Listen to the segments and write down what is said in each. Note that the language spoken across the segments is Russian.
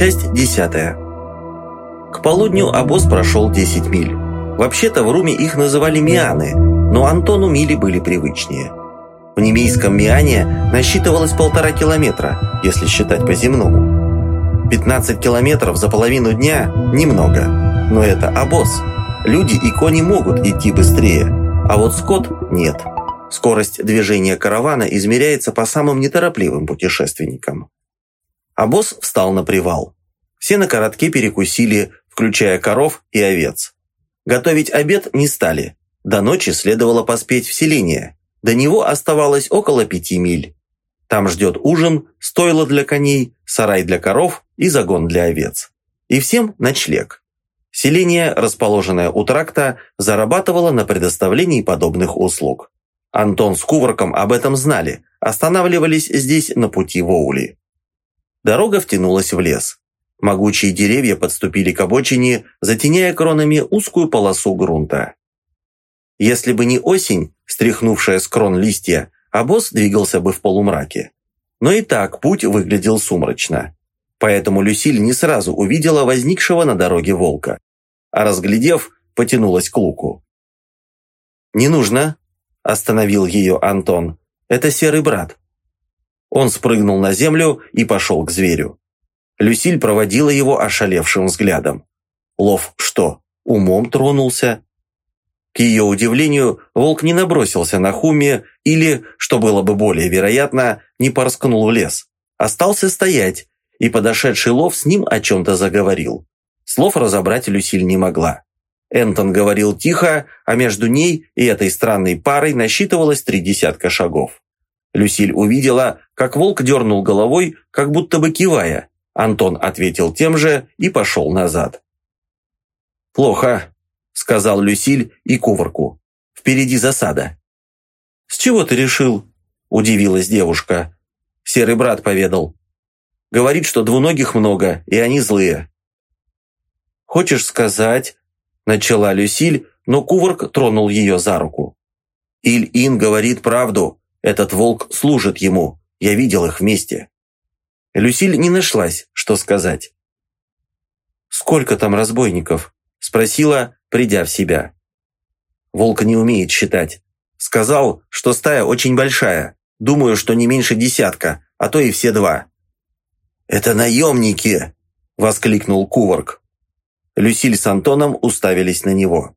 Часть 10. К полудню обоз прошел 10 миль. Вообще-то в Руме их называли Мианы, но Антону мили были привычнее. В немейском Миане насчитывалось полтора километра, если считать по земному. 15 километров за половину дня – немного, но это обоз. Люди и кони могут идти быстрее, а вот скот – нет. Скорость движения каравана измеряется по самым неторопливым путешественникам. Обоз встал на привал. Все на коротке перекусили, включая коров и овец. Готовить обед не стали. До ночи следовало поспеть в селение. До него оставалось около пяти миль. Там ждет ужин, стойло для коней, сарай для коров и загон для овец. И всем ночлег. Селение, расположенное у тракта, зарабатывало на предоставлении подобных услуг. Антон с Кувырком об этом знали, останавливались здесь на пути в Оули. Дорога втянулась в лес. Могучие деревья подступили к обочине, затеняя кронами узкую полосу грунта. Если бы не осень, стряхнувшая с крон листья, обоз двигался бы в полумраке. Но и так путь выглядел сумрачно. Поэтому Люсиль не сразу увидела возникшего на дороге волка, а разглядев, потянулась к луку. «Не нужно», – остановил ее Антон. «Это серый брат». Он спрыгнул на землю и пошел к зверю. Люсиль проводила его ошалевшим взглядом. Лов что, умом тронулся? К ее удивлению, волк не набросился на Хуми или, что было бы более вероятно, не порскнул в лес. Остался стоять, и подошедший Лов с ним о чем-то заговорил. Слов разобрать Люсиль не могла. Энтон говорил тихо, а между ней и этой странной парой насчитывалось три десятка шагов. Люсиль увидела, как волк дернул головой, как будто бы кивая. Антон ответил тем же и пошел назад. «Плохо», — сказал Люсиль и кувырку. «Впереди засада». «С чего ты решил?» – удивилась девушка. Серый брат поведал. «Говорит, что двуногих много, и они злые». «Хочешь сказать, начала Люсиль, но Кувырк тронул ее за руку. «Иль-Ин говорит правду. Этот волк служит ему. Я видел их вместе». Люсиль не нашлась, что сказать. «Сколько там разбойников?» – спросила, придя в себя. Волк не умеет считать. Сказал, что стая очень большая. Думаю, что не меньше десятка, а то и все два. «Это наемники!» – воскликнул Куварк. Люсиль с Антоном уставились на него.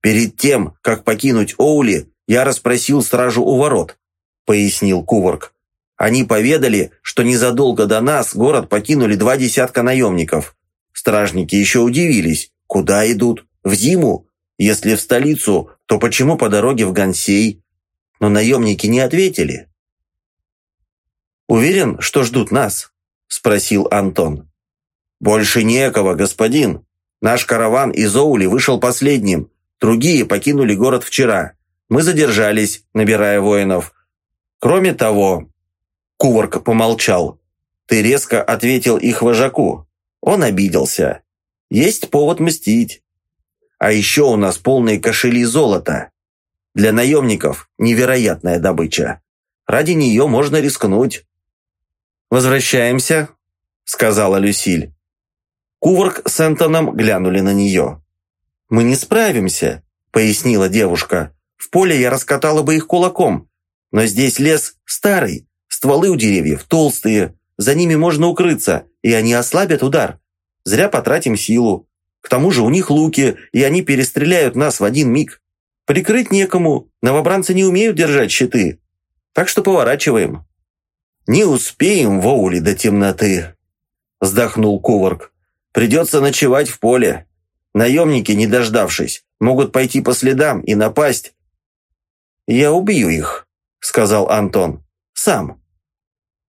«Перед тем, как покинуть Оули, я расспросил стражу у ворот», — пояснил Куварк. «Они поведали, что незадолго до нас город покинули два десятка наемников. Стражники еще удивились, куда идут, в зиму? Если в столицу, то почему по дороге в Гансей?» Но наемники не ответили. «Уверен, что ждут нас?» – спросил Антон. «Больше некого, господин», Наш караван из Оули вышел последним. Другие покинули город вчера. Мы задержались, набирая воинов. Кроме того...» Куварк помолчал. «Ты резко ответил их вожаку. Он обиделся. Есть повод мстить. А еще у нас полные кошели золота. Для наемников невероятная добыча. Ради нее можно рискнуть». «Возвращаемся», — сказала Люсиль. Куварк с Энтоном глянули на нее. «Мы не справимся», — пояснила девушка. «В поле я раскатала бы их кулаком. Но здесь лес старый, стволы у деревьев толстые, за ними можно укрыться, и они ослабят удар. Зря потратим силу. К тому же у них луки, и они перестреляют нас в один миг. Прикрыть некому, новобранцы не умеют держать щиты. Так что поворачиваем». «Не успеем, Воули, до темноты», — вздохнул Куварк. Придется ночевать в поле. Наемники, не дождавшись, могут пойти по следам и напасть. «Я убью их», — сказал Антон. «Сам».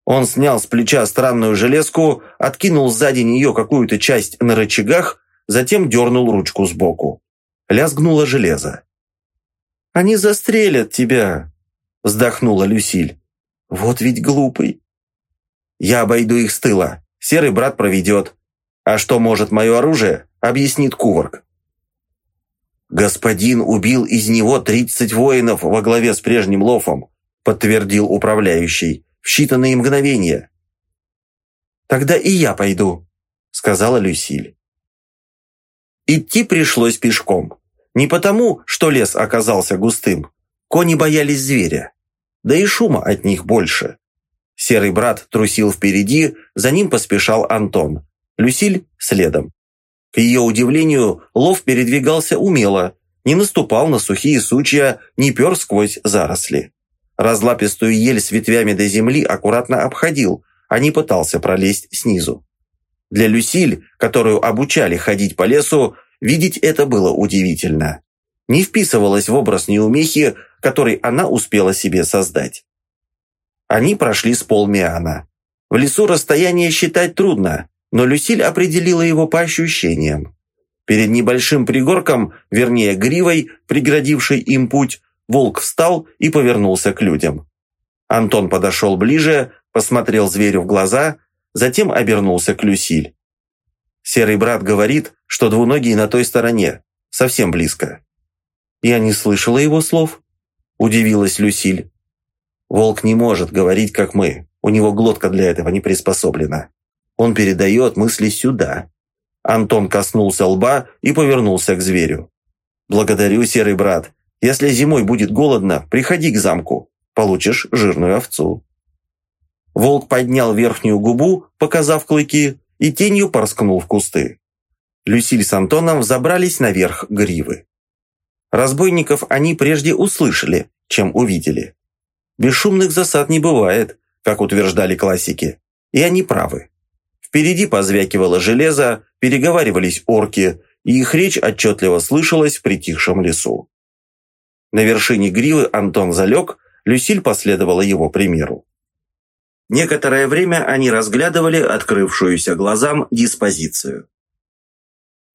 Он снял с плеча странную железку, откинул сзади нее какую-то часть на рычагах, затем дернул ручку сбоку. Лязгнуло железо. «Они застрелят тебя», — вздохнула Люсиль. «Вот ведь глупый». «Я обойду их с тыла. Серый брат проведет. А что может мое оружие, объяснит Куварк. «Господин убил из него тридцать воинов во главе с прежним Лофом», подтвердил управляющий, в считанные мгновения. «Тогда и я пойду», — сказала Люсиль. Идти пришлось пешком. Не потому, что лес оказался густым. Кони боялись зверя. Да и шума от них больше. Серый брат трусил впереди, за ним поспешал Антон. Люсиль следом. К ее удивлению, лов передвигался умело, не наступал на сухие сучья, не пер сквозь заросли. Разлапистую ель с ветвями до земли аккуратно обходил, а не пытался пролезть снизу. Для Люсиль, которую обучали ходить по лесу, видеть это было удивительно. Не вписывалось в образ неумехи, который она успела себе создать. Они прошли с полмиана. В лесу расстояние считать трудно, но Люсиль определила его по ощущениям. Перед небольшим пригорком, вернее гривой, преградившей им путь, волк встал и повернулся к людям. Антон подошел ближе, посмотрел зверю в глаза, затем обернулся к Люсиль. Серый брат говорит, что двуногий на той стороне, совсем близко. Я не слышала его слов, удивилась Люсиль. Волк не может говорить, как мы, у него глотка для этого не приспособлена. Он передает мысли сюда. Антон коснулся лба и повернулся к зверю. «Благодарю, серый брат. Если зимой будет голодно, приходи к замку. Получишь жирную овцу». Волк поднял верхнюю губу, показав клыки, и тенью порскнул в кусты. Люсиль с Антоном взобрались наверх гривы. Разбойников они прежде услышали, чем увидели. Бесшумных засад не бывает, как утверждали классики, и они правы. Впереди позвякивало железо, переговаривались орки, и их речь отчетливо слышалась в притихшем лесу. На вершине гривы Антон залег, Люсиль последовала его примеру. Некоторое время они разглядывали открывшуюся глазам диспозицию.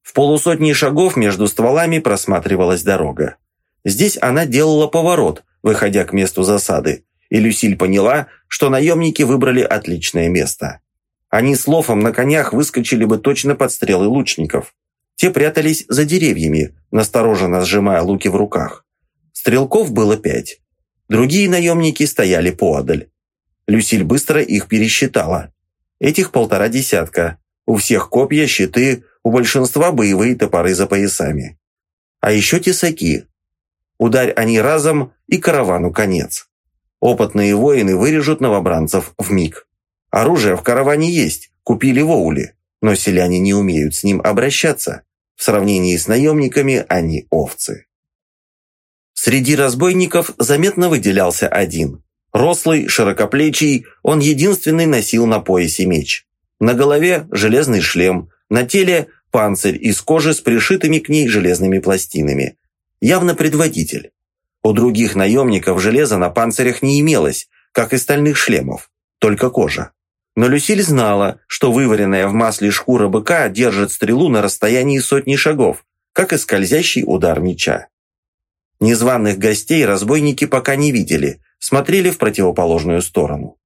В полусотни шагов между стволами просматривалась дорога. Здесь она делала поворот, выходя к месту засады, и Люсиль поняла, что наемники выбрали отличное место. Они с Лофом на конях выскочили бы точно под стрелы лучников. Те прятались за деревьями, настороженно сжимая луки в руках. Стрелков было пять. Другие наемники стояли поодаль. Люсиль быстро их пересчитала. Этих полтора десятка. У всех копья, щиты, у большинства боевые топоры за поясами. А еще тесаки. Ударь они разом, и каравану конец. Опытные воины вырежут новобранцев в миг. Оружие в караване есть, купили в Оуле, но селяне не умеют с ним обращаться. В сравнении с наемниками они овцы. Среди разбойников заметно выделялся один. Рослый, широкоплечий, он единственный носил на поясе меч. На голове железный шлем, на теле панцирь из кожи с пришитыми к ней железными пластинами. Явно предводитель. У других наемников железа на панцирях не имелось, как и стальных шлемов, только кожа. Но Люсиль знала, что вываренная в масле шкура быка держит стрелу на расстоянии сотни шагов, как и скользящий удар меча. Незваных гостей разбойники пока не видели, смотрели в противоположную сторону.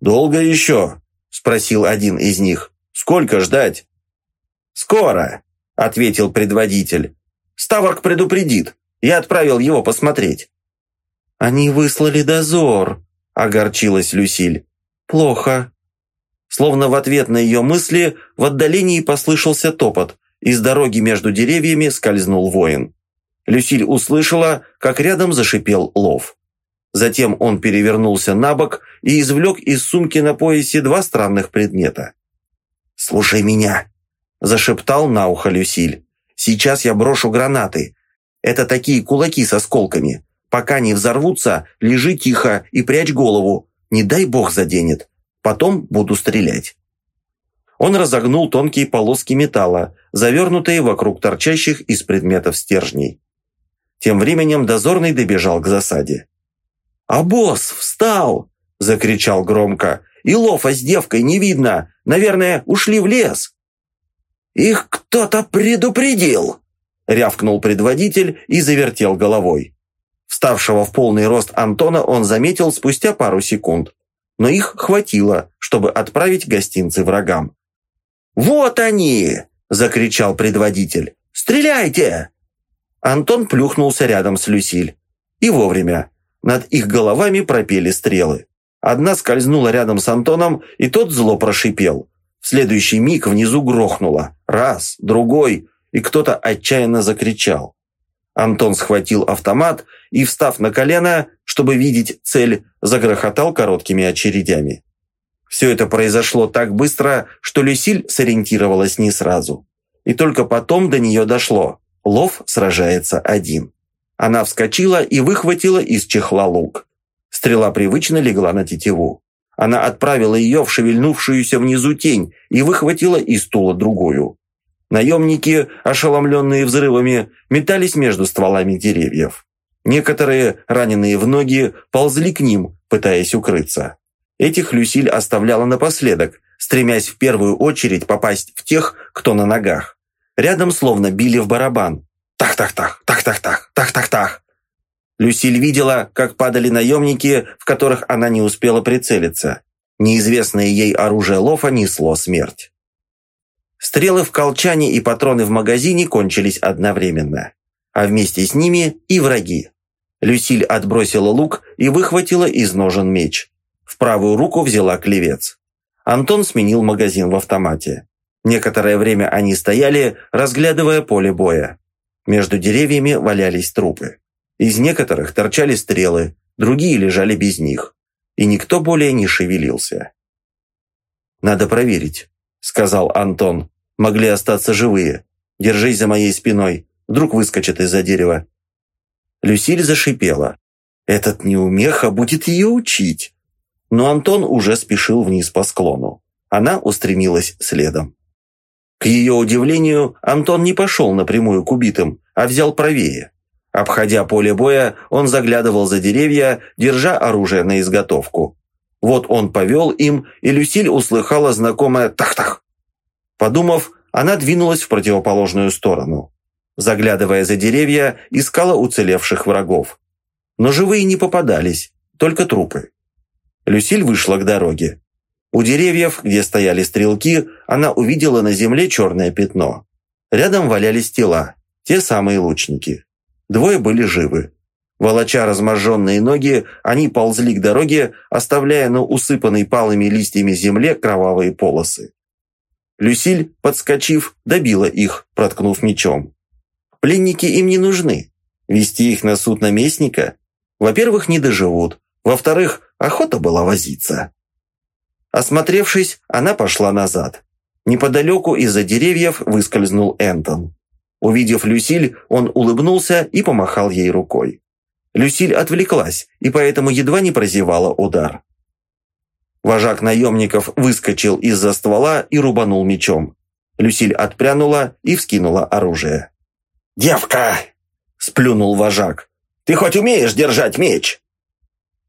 «Долго еще?» – спросил один из них. «Сколько ждать?» «Скоро», – ответил предводитель. «Ставрк предупредит. Я отправил его посмотреть». «Они выслали дозор», – огорчилась Люсиль. «Плохо». Словно в ответ на ее мысли в отдалении послышался топот, и с дороги между деревьями скользнул воин. Люсиль услышала, как рядом зашипел лов. Затем он перевернулся на бок и извлек из сумки на поясе два странных предмета. «Слушай меня», – зашептал на ухо Люсиль. «Сейчас я брошу гранаты. Это такие кулаки с осколками. Пока не взорвутся, лежи тихо и прячь голову. Не дай бог заденет. Потом буду стрелять». Он разогнул тонкие полоски металла, завернутые вокруг торчащих из предметов стержней. Тем временем дозорный добежал к засаде. «А босс встал!» – закричал громко. «И лофа с девкой не видно! Наверное, ушли в лес!» «Их кто-то предупредил!» – рявкнул предводитель и завертел головой. Вставшего в полный рост Антона он заметил спустя пару секунд. Но их хватило, чтобы отправить гостинцы врагам. «Вот они!» – закричал предводитель. «Стреляйте!» Антон плюхнулся рядом с Люсиль. И вовремя. Над их головами пропели стрелы. Одна скользнула рядом с Антоном, и тот зло прошипел. В следующий миг внизу грохнуло. Раз, другой, и кто-то отчаянно закричал. Антон схватил автомат и, встав на колено, чтобы видеть цель, загрохотал короткими очередями. Все это произошло так быстро, что Люсиль сориентировалась не сразу. И только потом до нее дошло. Лов сражается один. Она вскочила и выхватила из чехла лук. Стрела привычно легла на тетиву. Она отправила ее в шевельнувшуюся внизу тень и выхватила из стула другую. Наемники, ошеломленные взрывами, метались между стволами деревьев. Некоторые, раненые в ноги, ползли к ним, пытаясь укрыться. Этих Люсиль оставляла напоследок, стремясь в первую очередь попасть в тех, кто на ногах. Рядом словно били в барабан. Тах-тах-тах, тах-тах-тах, тах-тах-тах. Люсиль видела, как падали наемники, в которых она не успела прицелиться. Неизвестное ей оружие Лофа несло смерть. Стрелы в колчане и патроны в магазине кончились одновременно. А вместе с ними и враги. Люсиль отбросила лук и выхватила из ножен меч. В правую руку взяла клевец. Антон сменил магазин в автомате. Некоторое время они стояли, разглядывая поле боя. Между деревьями валялись трупы. Из некоторых торчали стрелы, другие лежали без них. И никто более не шевелился. «Надо проверить», — сказал Антон. «Могли остаться живые. Держись за моей спиной. Вдруг выскочит из-за дерева». Люсиль зашипела. «Этот неумеха будет ее учить». Но Антон уже спешил вниз по склону. Она устремилась следом. К ее удивлению, Антон не пошел напрямую к убитым, а взял правее. Обходя поле боя, он заглядывал за деревья, держа оружие на изготовку. Вот он повел им, и Люсиль услыхала знакомое «тах-тах». Подумав, она двинулась в противоположную сторону. Заглядывая за деревья, искала уцелевших врагов. Но живые не попадались, только трупы. Люсиль вышла к дороге. У деревьев, где стояли стрелки, она увидела на земле черное пятно. Рядом валялись тела, те самые лучники. Двое были живы. Волоча разможженные ноги, они ползли к дороге, оставляя на усыпанной палыми листьями земле кровавые полосы. Люсиль, подскочив, добила их, проткнув мечом. Пленники им не нужны. Вести их на суд наместника? Во-первых, не доживут. Во-вторых, охота была возиться. Осмотревшись, она пошла назад. Неподалеку из-за деревьев выскользнул Энтон. Увидев Люсиль, он улыбнулся и помахал ей рукой. Люсиль отвлеклась и поэтому едва не прозевала удар. Вожак наемников выскочил из-за ствола и рубанул мечом. Люсиль отпрянула и вскинула оружие. «Девка!» – сплюнул вожак. «Ты хоть умеешь держать меч?»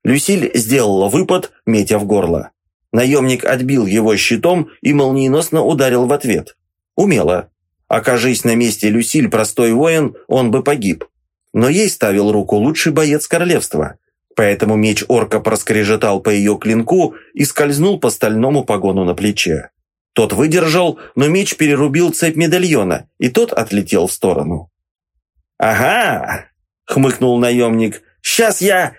Люсиль сделала выпад, метя в горло. Наемник отбил его щитом и молниеносно ударил в ответ. Умело. Окажись на месте Люсиль простой воин, он бы погиб. Но ей ставил руку лучший боец королевства. Поэтому меч орка проскрежетал по ее клинку и скользнул по стальному погону на плече. Тот выдержал, но меч перерубил цепь медальона, и тот отлетел в сторону. «Ага!» — хмыкнул наемник. «Сейчас я...»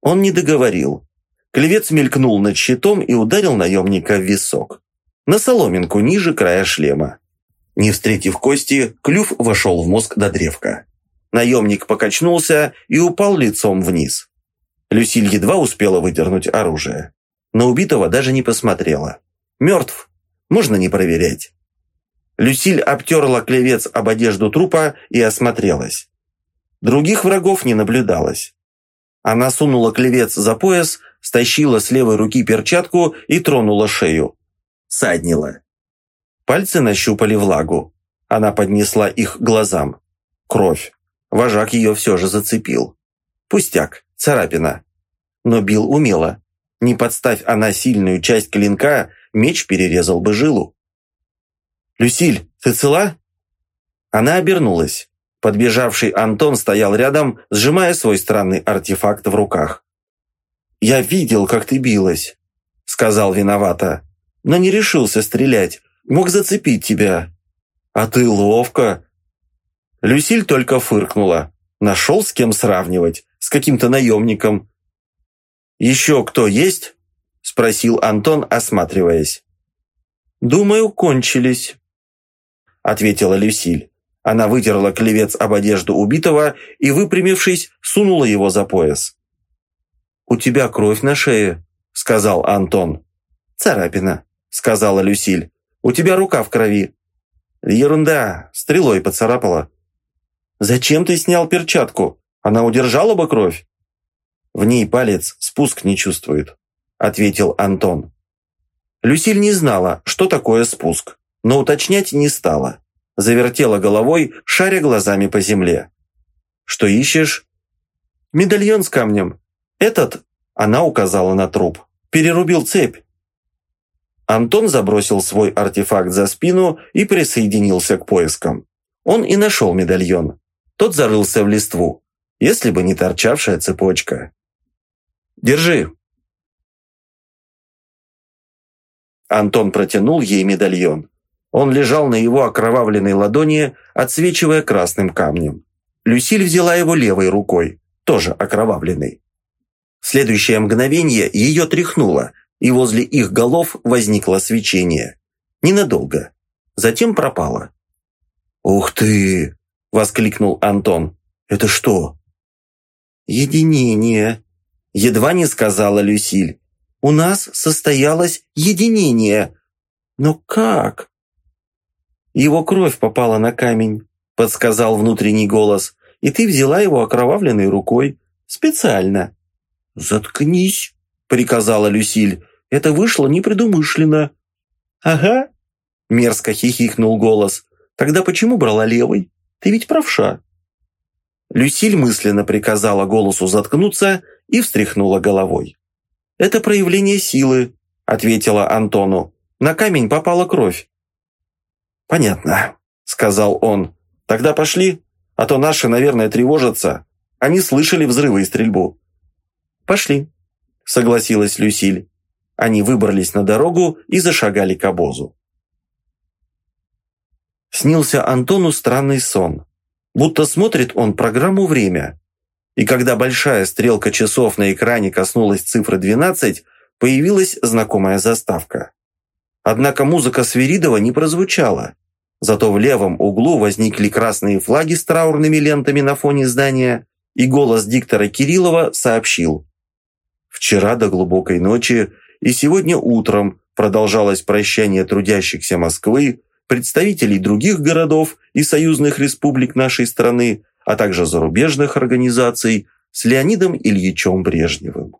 Он не договорил. Клевец мелькнул над щитом и ударил наемника в висок. На соломинку ниже края шлема. Не встретив кости, клюв вошел в мозг до древка. Наемник покачнулся и упал лицом вниз. Люсиль едва успела выдернуть оружие. На убитого даже не посмотрела. Мертв. Можно не проверять. Люсиль обтерла клевец об одежду трупа и осмотрелась. Других врагов не наблюдалось. Она сунула клевец за пояс, стащила с левой руки перчатку и тронула шею. Саднила. Пальцы нащупали влагу. Она поднесла их глазам. Кровь. Вожак ее все же зацепил. Пустяк, царапина. Но бил умело. Не подставь она сильную часть клинка, меч перерезал бы жилу. «Люсиль, ты цела?» Она обернулась. Подбежавший Антон стоял рядом, сжимая свой странный артефакт в руках. «Я видел, как ты билась», — сказал виновато, «но не решился стрелять, Мог зацепить тебя. А ты ловко. Люсиль только фыркнула. Нашел с кем сравнивать. С каким-то наемником. «Еще кто есть?» Спросил Антон, осматриваясь. «Думаю, кончились», — ответила Люсиль. Она вытерла клевец об одежду убитого и, выпрямившись, сунула его за пояс. «У тебя кровь на шее», — сказал Антон. «Царапина», — сказала Люсиль. «У тебя рука в крови». «Ерунда, стрелой поцарапала». «Зачем ты снял перчатку? Она удержала бы кровь?» «В ней палец спуск не чувствует», — ответил Антон. Люсиль не знала, что такое спуск, но уточнять не стала. Завертела головой, шаря глазами по земле. «Что ищешь?» «Медальон с камнем. Этот, — она указала на труп, — перерубил цепь. Антон забросил свой артефакт за спину и присоединился к поискам. Он и нашел медальон. Тот зарылся в листву, если бы не торчавшая цепочка. «Держи!» Антон протянул ей медальон. Он лежал на его окровавленной ладони, отсвечивая красным камнем. Люсиль взяла его левой рукой, тоже окровавленной. В следующее мгновение ее тряхнуло, и возле их голов возникло свечение. Ненадолго. Затем пропало. «Ух ты!» – воскликнул Антон. «Это что?» «Единение», – едва не сказала Люсиль. «У нас состоялось единение. Но как?» «Его кровь попала на камень», – подсказал внутренний голос. «И ты взяла его окровавленной рукой. Специально». «Заткнись», – приказала Люсиль. Это вышло непредумышленно». «Ага», – мерзко хихикнул голос. «Тогда почему брала левой? Ты ведь правша». Люсиль мысленно приказала голосу заткнуться и встряхнула головой. «Это проявление силы», – ответила Антону. «На камень попала кровь». «Понятно», – сказал он. «Тогда пошли, а то наши, наверное, тревожатся. Они слышали взрывы и стрельбу». «Пошли», – согласилась Люсиль. Они выбрались на дорогу и зашагали к обозу. Снился Антону странный сон. Будто смотрит он программу «Время». И когда большая стрелка часов на экране коснулась цифры 12, появилась знакомая заставка. Однако музыка Свиридова не прозвучала. Зато в левом углу возникли красные флаги с траурными лентами на фоне здания, и голос диктора Кириллова сообщил. Вчера до глубокой ночи и сегодня утром продолжалось прощание трудящихся Москвы, представителей других городов и союзных республик нашей страны, а также зарубежных организаций с Леонидом Ильичем Брежневым.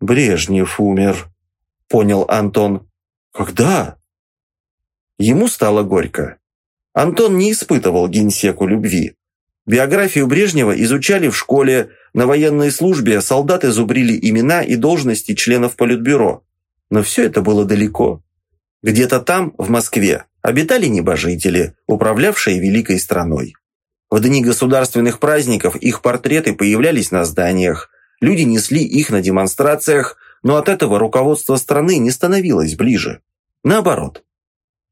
«Брежнев умер», — понял Антон. «Когда?» Ему стало горько. Антон не испытывал генсеку любви. Биографию Брежнева изучали в школе, на военной службе солдаты зубрили имена и должности членов Политбюро. Но все это было далеко. Где-то там, в Москве, обитали небожители, управлявшие великой страной. В дни государственных праздников их портреты появлялись на зданиях, люди несли их на демонстрациях, но от этого руководство страны не становилось ближе. Наоборот.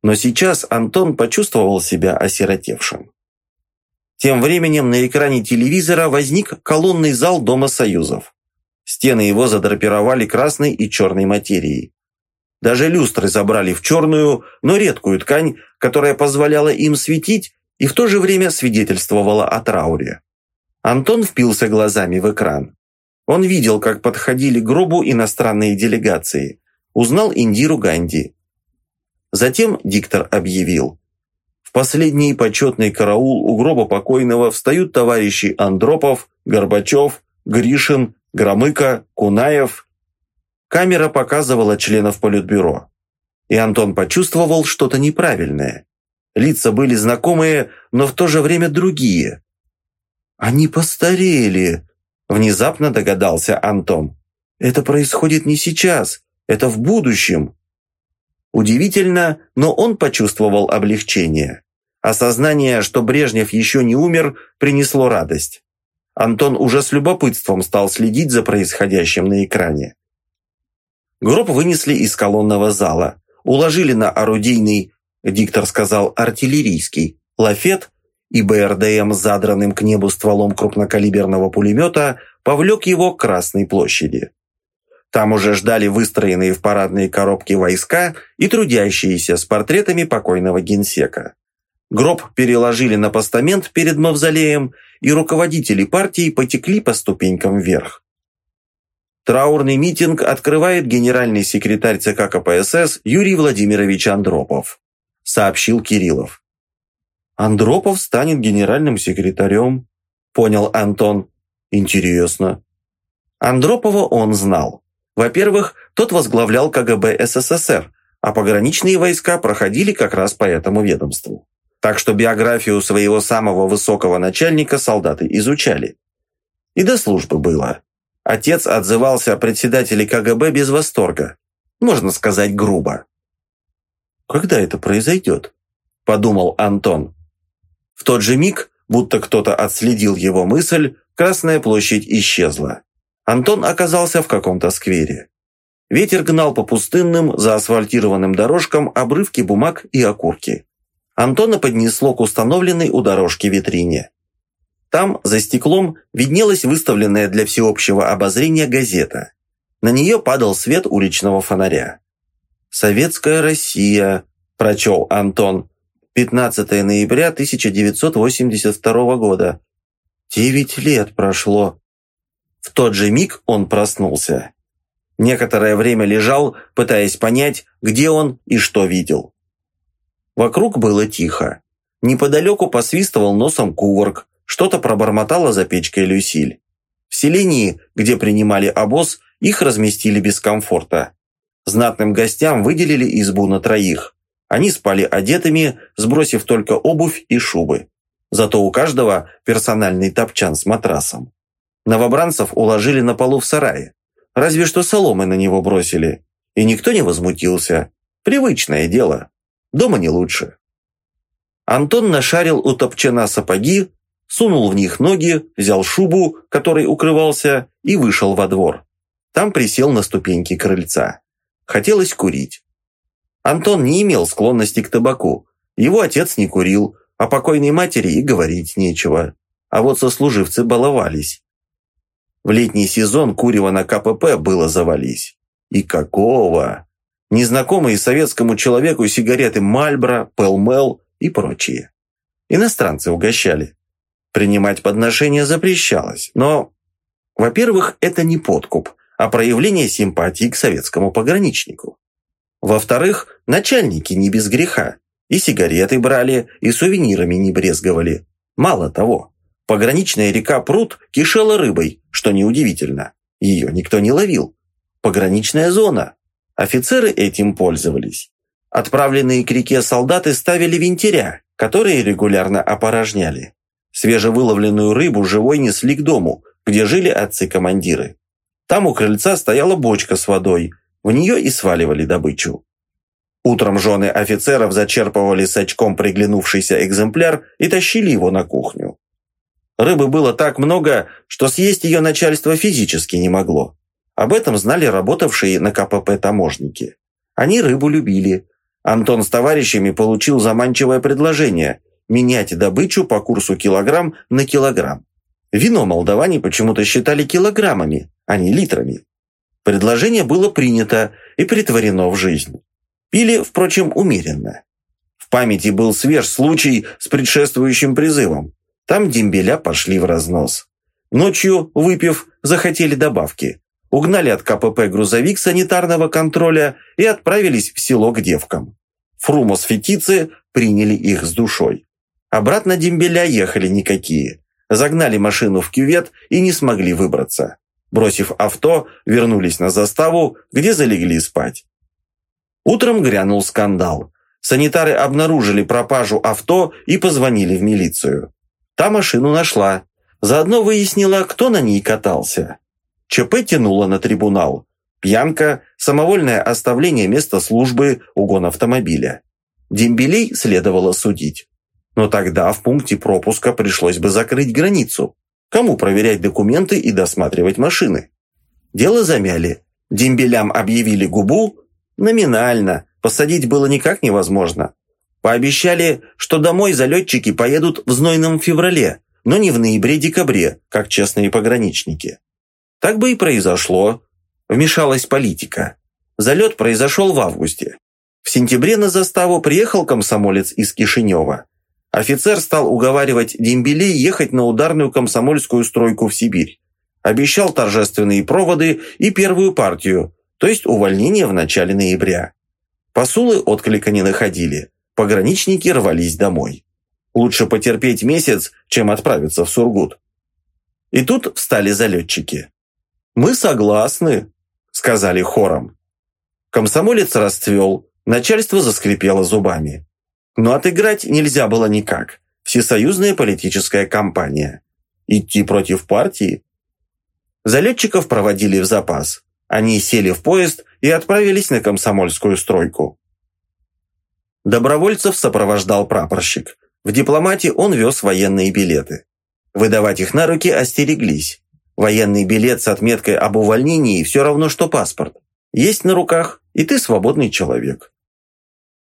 Но сейчас Антон почувствовал себя осиротевшим. Тем временем на экране телевизора возник колонный зал Дома Союзов. Стены его задрапировали красной и черной материей. Даже люстры забрали в черную, но редкую ткань, которая позволяла им светить и в то же время свидетельствовала о трауре. Антон впился глазами в экран. Он видел, как подходили к гробу иностранные делегации. Узнал Индиру Ганди. Затем диктор объявил – последний почетный караул у гроба покойного встают товарищи Андропов, Горбачев, Гришин, Громыко, Кунаев. Камера показывала членов Политбюро. И Антон почувствовал что-то неправильное. Лица были знакомые, но в то же время другие. «Они постарели», – внезапно догадался Антон. «Это происходит не сейчас, это в будущем». Удивительно, но он почувствовал облегчение. Осознание, что Брежнев еще не умер, принесло радость. Антон уже с любопытством стал следить за происходящим на экране. Гроб вынесли из колонного зала, уложили на орудийный, диктор сказал артиллерийский, лафет, и БРДМ задранным к небу стволом крупнокалиберного пулемета повлек его к Красной площади. Там уже ждали выстроенные в парадные коробки войска и трудящиеся с портретами покойного генсека. Гроб переложили на постамент перед мавзолеем, и руководители партии потекли по ступенькам вверх. Траурный митинг открывает генеральный секретарь ЦК КПСС Юрий Владимирович Андропов, сообщил Кириллов. Андропов станет генеральным секретарем, понял Антон. Интересно. Андропова он знал. Во-первых, тот возглавлял КГБ СССР, а пограничные войска проходили как раз по этому ведомству. Так что биографию своего самого высокого начальника солдаты изучали. И до службы было. Отец отзывался о председателе КГБ без восторга. Можно сказать, грубо. «Когда это произойдет?» – подумал Антон. В тот же миг, будто кто-то отследил его мысль, Красная площадь исчезла. Антон оказался в каком-то сквере. Ветер гнал по пустынным, заасфальтированным дорожкам обрывки бумаг и окурки. Антона поднесло к установленной у дорожки витрине. Там, за стеклом, виднелась выставленная для всеобщего обозрения газета. На нее падал свет уличного фонаря. «Советская Россия», – прочел Антон. 15 ноября 1982 года. Девять лет прошло. В тот же миг он проснулся. Некоторое время лежал, пытаясь понять, где он и что видел. Вокруг было тихо. Неподалеку посвистывал носом кувырк, что-то пробормотала за печкой Люсиль. В селении, где принимали обоз, их разместили без комфорта. Знатным гостям выделили избу на троих. Они спали одетыми, сбросив только обувь и шубы. Зато у каждого персональный топчан с матрасом. Новобранцев уложили на полу в сарае. Разве что соломы на него бросили. И никто не возмутился. Привычное дело. Дома не лучше. Антон нашарил у топчана сапоги, сунул в них ноги, взял шубу, которой укрывался, и вышел во двор. Там присел на ступеньки крыльца. Хотелось курить. Антон не имел склонности к табаку. Его отец не курил, о покойной матери и говорить нечего. А вот сослуживцы баловались. В летний сезон курева на КПП было завались. И какого! Незнакомые советскому человеку сигареты Мальбро, Пелмел и прочие. Иностранцы угощали. Принимать подношения запрещалось, но, во-первых, это не подкуп, а проявление симпатии к советскому пограничнику. Во-вторых, начальники не без греха. И сигареты брали, и сувенирами не брезговали. Мало того, пограничная река Пруд кишела рыбой, что неудивительно. Ее никто не ловил. Пограничная зона. Офицеры этим пользовались. Отправленные к реке солдаты ставили винтеря, которые регулярно опорожняли. Свежевыловленную рыбу живой несли к дому, где жили отцы-командиры. Там у крыльца стояла бочка с водой, в нее и сваливали добычу. Утром жены офицеров зачерпывали с очком приглянувшийся экземпляр и тащили его на кухню. Рыбы было так много, что съесть ее начальство физически не могло. Об этом знали работавшие на КПП таможники. Они рыбу любили. Антон с товарищами получил заманчивое предложение – менять добычу по курсу килограмм на килограмм. Вино молдаване почему-то считали килограммами, а не литрами. Предложение было принято и притворено в жизнь. Пили, впрочем, умеренно. В памяти был свеж случай с предшествующим призывом. Там дембеля пошли в разнос. Ночью, выпив, захотели добавки. Угнали от КПП грузовик санитарного контроля и отправились в село к девкам. Фрумос фетицы приняли их с душой. Обратно дембеля ехали никакие. Загнали машину в кювет и не смогли выбраться. Бросив авто, вернулись на заставу, где залегли спать. Утром грянул скандал. Санитары обнаружили пропажу авто и позвонили в милицию. Та машину нашла. Заодно выяснила, кто на ней катался. ЧП тянуло на трибунал. Пьянка, самовольное оставление места службы, угон автомобиля. Дембелей следовало судить. Но тогда в пункте пропуска пришлось бы закрыть границу. Кому проверять документы и досматривать машины? Дело замяли. Дембелям объявили губу, Номинально. Посадить было никак невозможно. Пообещали, что домой залетчики поедут в знойном феврале, но не в ноябре-декабре, как честные пограничники. Так бы и произошло. Вмешалась политика. Залет произошел в августе. В сентябре на заставу приехал комсомолец из Кишинева. Офицер стал уговаривать дембелей ехать на ударную комсомольскую стройку в Сибирь. Обещал торжественные проводы и первую партию, то есть увольнение в начале ноября. Посулы отклика не находили. Пограничники рвались домой. Лучше потерпеть месяц, чем отправиться в Сургут. И тут встали залетчики. «Мы согласны», — сказали хором. Комсомолец расцвел, начальство заскрипело зубами. Но отыграть нельзя было никак. Всесоюзная политическая кампания. Идти против партии? Залетчиков проводили в запас. Они сели в поезд и отправились на комсомольскую стройку. Добровольцев сопровождал прапорщик. В дипломате он вез военные билеты. Выдавать их на руки остереглись. Военный билет с отметкой об увольнении все равно, что паспорт. Есть на руках, и ты свободный человек.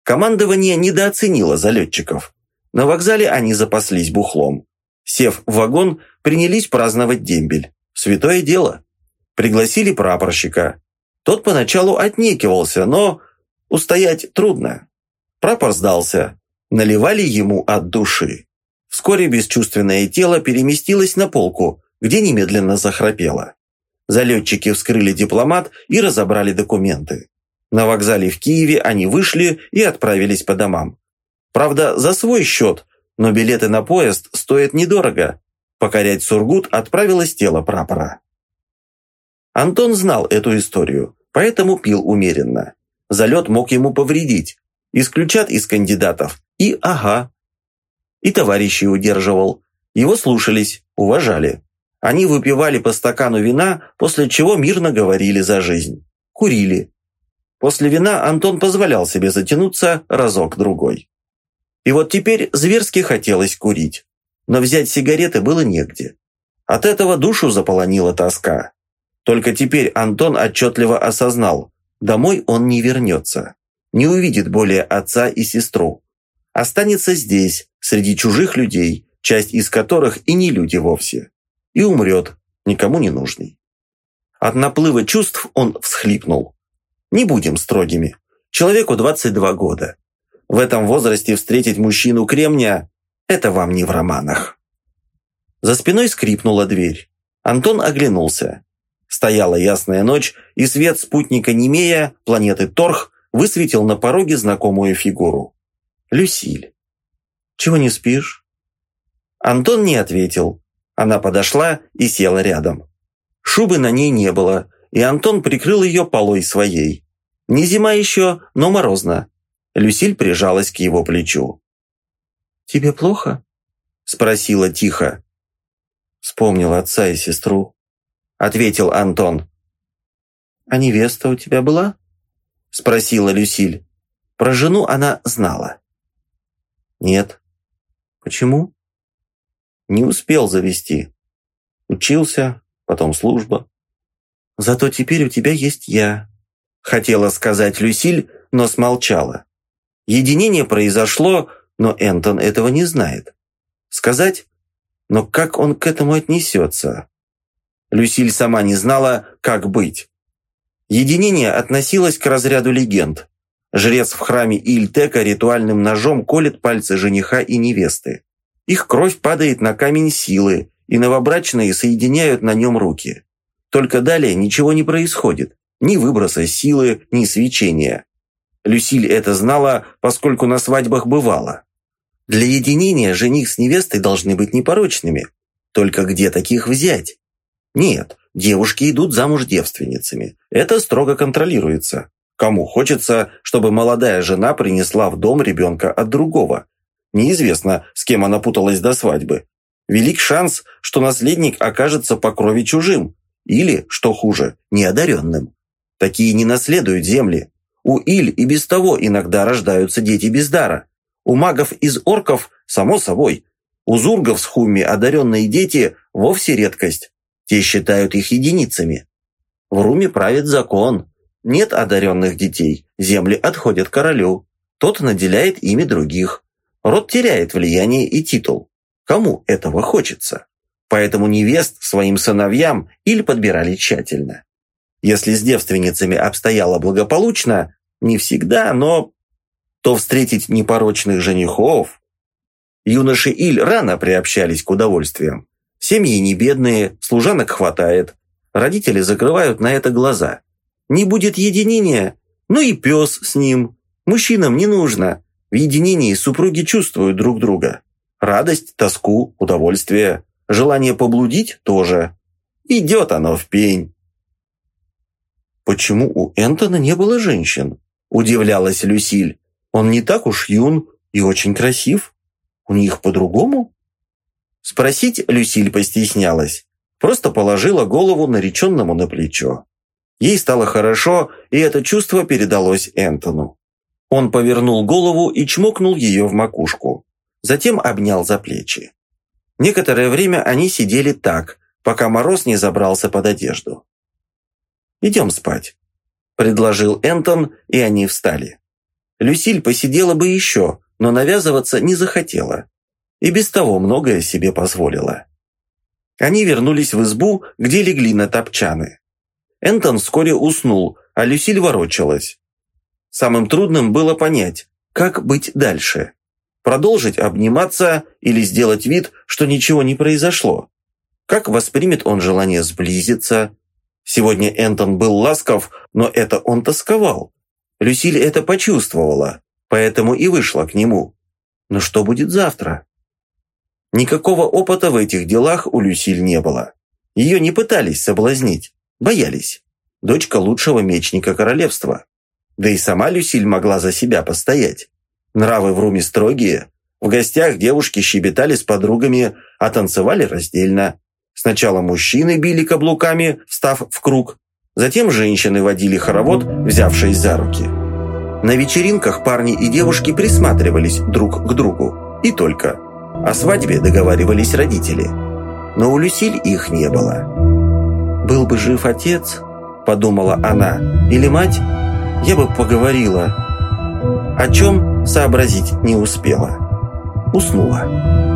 Командование недооценило залетчиков. На вокзале они запаслись бухлом. Сев в вагон, принялись праздновать дембель. Святое дело. Пригласили прапорщика. Тот поначалу отнекивался, но устоять трудно. Прапор сдался. Наливали ему от души. Вскоре бесчувственное тело переместилось на полку, где немедленно захрапело. Залетчики вскрыли дипломат и разобрали документы. На вокзале в Киеве они вышли и отправились по домам. Правда, за свой счет, но билеты на поезд стоят недорого. Покорять Сургут отправилось тело прапора. Антон знал эту историю, поэтому пил умеренно. Залет мог ему повредить. Исключат из кандидатов. И ага. И товарищей удерживал. Его слушались, уважали. Они выпивали по стакану вина, после чего мирно говорили за жизнь. Курили. После вина Антон позволял себе затянуться разок-другой. И вот теперь зверски хотелось курить. Но взять сигареты было негде. От этого душу заполонила тоска. Только теперь Антон отчетливо осознал, домой он не вернется. Не увидит более отца и сестру. Останется здесь, среди чужих людей, часть из которых и не люди вовсе. И умрет, никому не нужный. От наплыва чувств он всхлипнул. Не будем строгими. Человеку 22 года. В этом возрасте встретить мужчину кремня – это вам не в романах. За спиной скрипнула дверь. Антон оглянулся. Стояла ясная ночь, и свет спутника Немея, планеты Торх, высветил на пороге знакомую фигуру. Люсиль. «Чего не спишь?» Антон не ответил. Она подошла и села рядом. Шубы на ней не было, и Антон прикрыл ее полой своей. Не зима еще, но морозно. Люсиль прижалась к его плечу. «Тебе плохо?» – спросила тихо. Вспомнил отца и сестру. Ответил Антон. «А невеста у тебя была?» – спросила Люсиль. Про жену она знала. «Нет». «Почему?» «Не успел завести. Учился, потом служба. Зато теперь у тебя есть я», — хотела сказать Люсиль, но смолчала. Единение произошло, но Энтон этого не знает. Сказать? Но как он к этому отнесется? Люсиль сама не знала, как быть. Единение относилось к разряду легенд. Жрец в храме Ильтека ритуальным ножом колет пальцы жениха и невесты. Их кровь падает на камень силы, и новобрачные соединяют на нем руки. Только далее ничего не происходит. Ни выброса силы, ни свечения. Люсиль это знала, поскольку на свадьбах бывала. Для единения жених с невестой должны быть непорочными. Только где таких взять? Нет, девушки идут замуж девственницами. Это строго контролируется. Кому хочется, чтобы молодая жена принесла в дом ребенка от другого. Неизвестно, с кем она путалась до свадьбы. Велик шанс, что наследник окажется по крови чужим, или, что хуже, неодаренным. Такие не наследуют земли. У Иль и без того иногда рождаются дети без дара. У магов из орков – само собой. У зургов с хумми одаренные дети – вовсе редкость. Те считают их единицами. В Руме правит закон. Нет одаренных детей, земли отходят королю. Тот наделяет ими других. Род теряет влияние и титул. Кому этого хочется? Поэтому невест своим сыновьям или подбирали тщательно. Если с девственницами обстояло благополучно, не всегда, но то встретить непорочных женихов. Юноши Иль рано приобщались к удовольствиям. Семьи не бедные, служанок хватает. Родители закрывают на это глаза. Не будет единения, ну и пес с ним. Мужчинам не нужно. В единении супруги чувствуют друг друга. Радость, тоску, удовольствие. Желание поблудить тоже. Идет оно в пень. «Почему у Энтона не было женщин?» – удивлялась Люсиль. «Он не так уж юн и очень красив. У них по-другому?» Спросить Люсиль постеснялась. Просто положила голову нареченному на плечо. Ей стало хорошо, и это чувство передалось Энтону. Он повернул голову и чмокнул ее в макушку. Затем обнял за плечи. Некоторое время они сидели так, пока мороз не забрался под одежду. «Идем спать», – предложил Энтон, и они встали. Люсиль посидела бы еще, но навязываться не захотела. И без того многое себе позволила. Они вернулись в избу, где легли на топчаны. Энтон вскоре уснул, а Люсиль ворочалась. Самым трудным было понять, как быть дальше. Продолжить обниматься или сделать вид, что ничего не произошло. Как воспримет он желание сблизиться, Сегодня Энтон был ласков, но это он тосковал. Люсиль это почувствовала, поэтому и вышла к нему. Но что будет завтра? Никакого опыта в этих делах у Люсиль не было. Ее не пытались соблазнить, боялись. Дочка лучшего мечника королевства. Да и сама Люсиль могла за себя постоять. Нравы в руме строгие. В гостях девушки щебетали с подругами, а танцевали раздельно. Сначала мужчины били каблуками, встав в круг, затем женщины водили хоровод, взявшись за руки. На вечеринках парни и девушки присматривались друг к другу. И только. О свадьбе договаривались родители. Но у Люсиль их не было. «Был бы жив отец», – подумала она, – «или мать, я бы поговорила». О чем сообразить не успела. Уснула.